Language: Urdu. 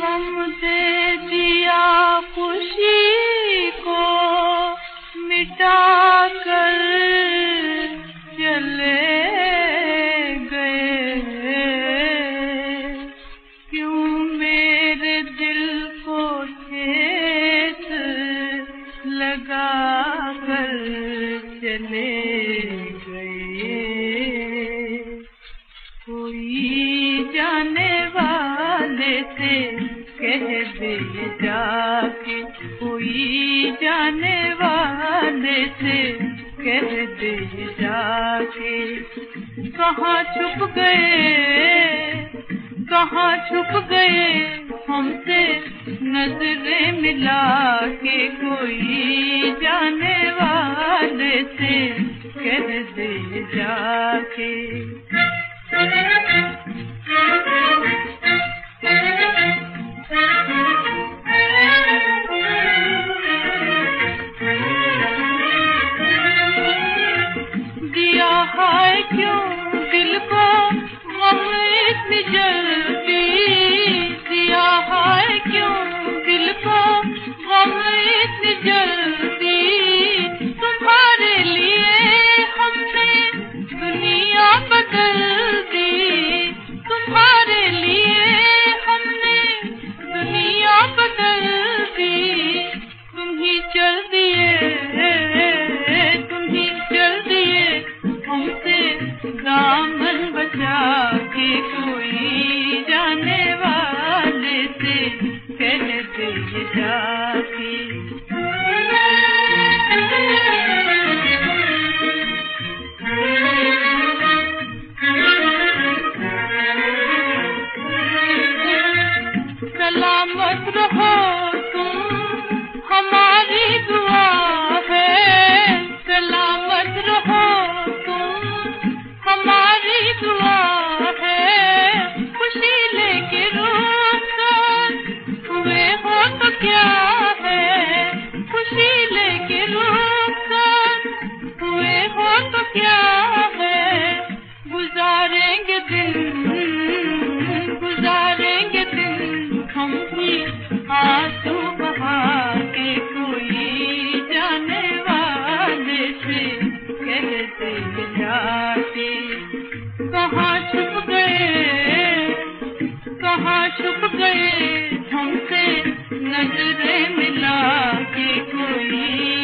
غم دے دیا خوشی کو مٹا کر چلے گئے۔ کیوں میرے دل کو ٹھیس لگا کر چلے سے کہہ دے جا کے کوئی جانے والے سے کہہ دے جا کے کہاں چھپ گئے؟ کہاں چھپ گئے؟ ہم سے نظریں ملا کے کوئی جانے والے سے کہہ دے جا کے you. دامن بچا کے کوئی جانے والے سے کہہ دے جا کے۔ سلامت رہو کوئی جانے والے سے کہتے جاتے۔ کہاں چھپ گئے؟ کہاں چھپ گئے؟ ہم سے نظریں ملا کے کوئی